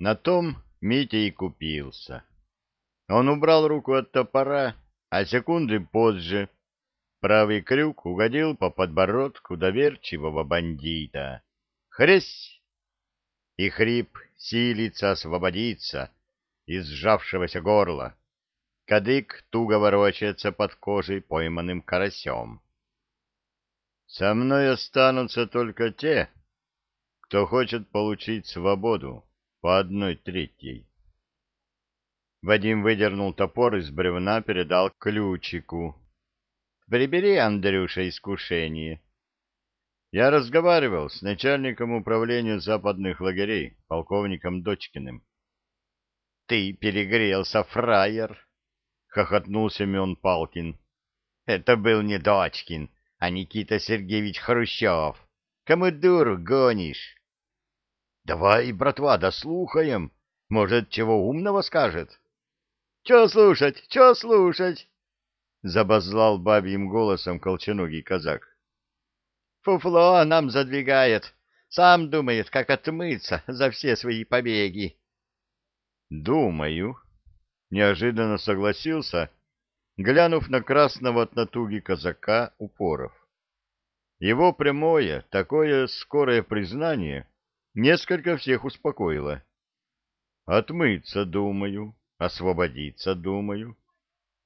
На том Митя и купился. Он убрал руку от топора, а секунды позже правый крюк угодил по подбородку доверчивого бандита. Хресь! И хрип силится освободиться из сжавшегося горла. Кадык туго ворочается под кожей пойманным карасем. Со мной останутся только те, кто хочет получить свободу по одной третьей. Вадим выдернул топор из бревна, передал ключику. «Прибери, Андрюша, искушение». Я разговаривал с начальником управления западных лагерей, полковником Дочкиным. «Ты перегрелся, фраер!» — хохотнул Семен Палкин. «Это был не Дочкин, а Никита Сергеевич Хрущев. Кому дуру гонишь?» «Давай, братва, дослухаем. Может, чего умного скажет?» «Че слушать, че слушать?» — забозлал бабьим голосом колченогий казак. «Фуфло нам задвигает. Сам думает, как отмыться за все свои побеги». «Думаю», — неожиданно согласился, глянув на красного от натуги казака Упоров. Его прямое, такое скорое признание несколько всех успокоило. «Отмыться, думаю, освободиться, думаю.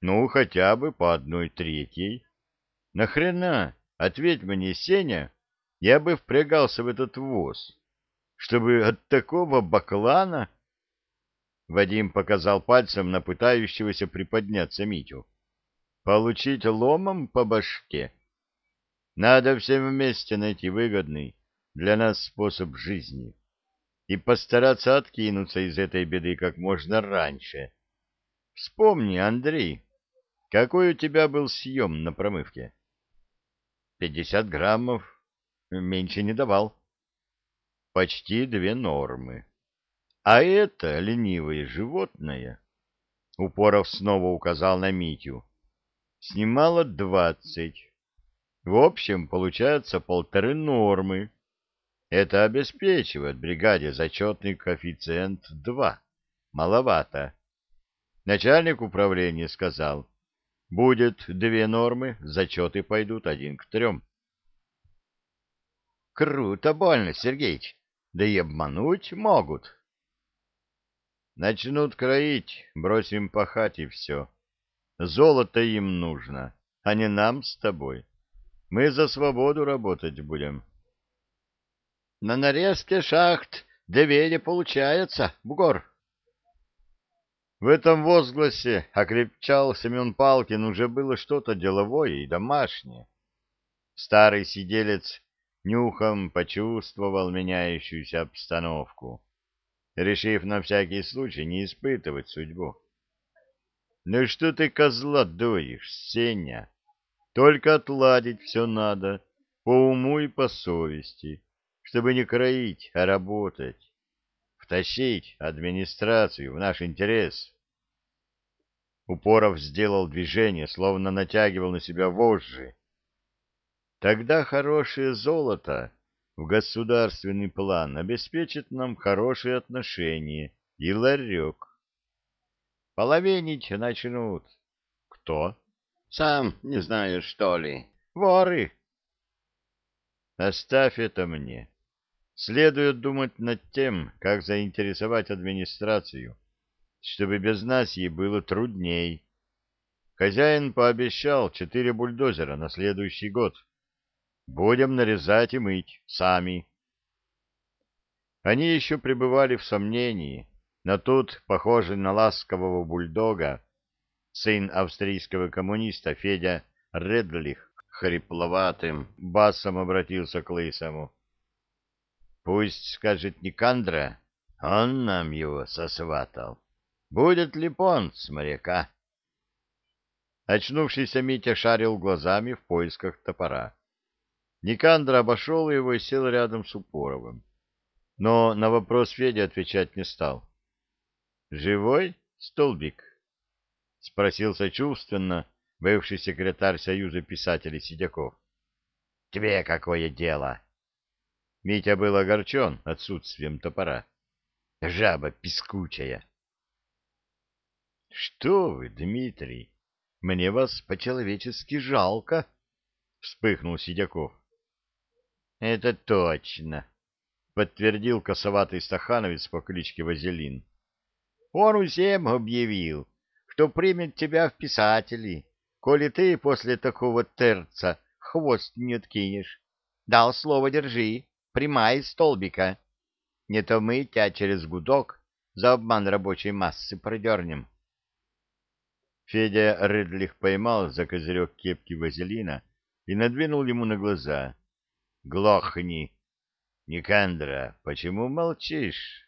Ну, хотя бы по одной третьей. Нахрена, ответь мне, Сеня, я бы впрягался в этот воз, чтобы от такого баклана Вадим показал пальцем на пытающегося приподняться Митю. Получить ломом по башке? Надо всем вместе найти выгодный для нас способ жизни и постараться откинуться из этой беды как можно раньше. Вспомни, Андрей, какой у тебя был съем на промывке? Пятьдесят граммов. Меньше не давал. Почти две нормы. А это ленивое животное, Упоров снова указал на Митю, снимало двадцать. В общем, получается полторы нормы. Это обеспечивает бригаде зачетный коэффициент два. Маловато. Начальник управления сказал, будет две нормы, зачеты пойдут один к трем. Круто больно, Сергеич. Да и обмануть могут. Начнут кроить, бросим пахать и все. Золото им нужно, а не нам с тобой. Мы за свободу работать будем. На нарезке шахт две не получается, бугор. В этом возгласе окрепчал Семен Палкин уже было что-то деловое и домашнее. Старый сиделец нюхом почувствовал меняющуюся обстановку решив на всякий случай не испытывать судьбу. «Ну что ты козла доишь, Сеня? Только отладить все надо, по уму и по совести, чтобы не кроить, а работать, втащить администрацию в наш интерес». Упоров сделал движение, словно натягивал на себя вожжи. «Тогда хорошее золото в государственный план обеспечит нам хорошие отношения и ларек. Половинить начнут. Кто? Сам не знаешь, что ли? Воры. Оставь это мне. Следует думать над тем, как заинтересовать администрацию, чтобы без нас ей было трудней. Хозяин пообещал четыре бульдозера на следующий год. Будем нарезать и мыть сами. Они еще пребывали в сомнении, но тут, похожий на ласкового бульдога, сын австрийского коммуниста Федя Редлих, хрипловатым басом обратился к Лысому. «Пусть, скажет Никандра, он нам его сосватал. Будет ли понт с моряка?» Очнувшийся Митя шарил глазами в поисках топора. Никандр обошел его и сел рядом с Упоровым. Но на вопрос Феди отвечать не стал. «Живой, столбик?» — спросил сочувственно бывший секретарь Союза писателей Сидяков. «Тебе какое дело?» Митя был огорчен отсутствием топора. жаба пескучая. — Что вы, Дмитрий, мне вас по-человечески жалко, — вспыхнул Сидяков. — Это точно, — подтвердил косоватый стахановец по кличке Вазелин. — Он всем объявил, что примет тебя в писатели, коли ты после такого терца хвост не откинешь. Дал слово держи, прямая из столбика. Не то мы тебя через гудок за обман рабочей массы продернем. Федя Редлих поймал за козырек кепки вазелина и надвинул ему на глаза. — Глохни! Никандра, почему молчишь?